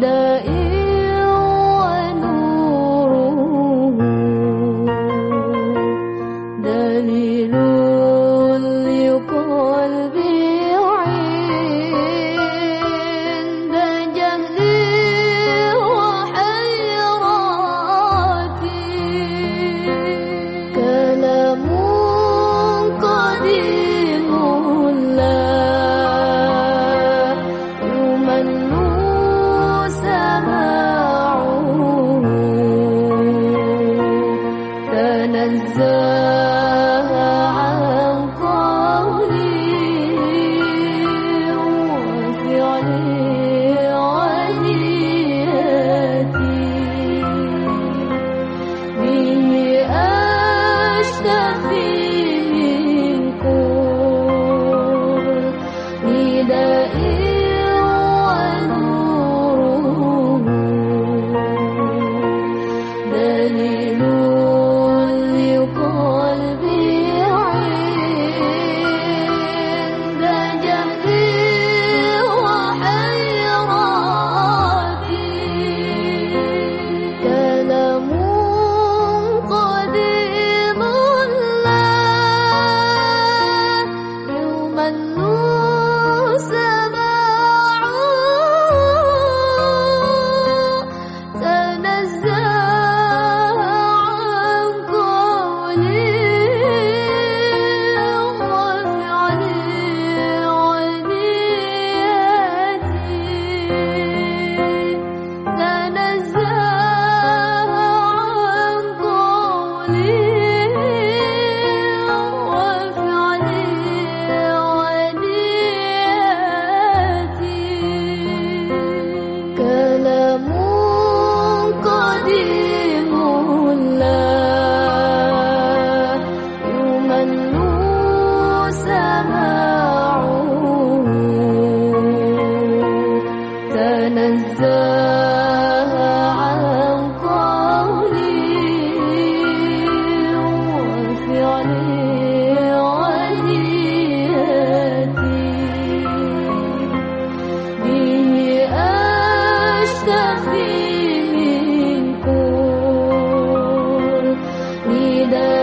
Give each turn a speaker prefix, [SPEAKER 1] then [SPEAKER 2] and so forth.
[SPEAKER 1] ada ini. Ooh. the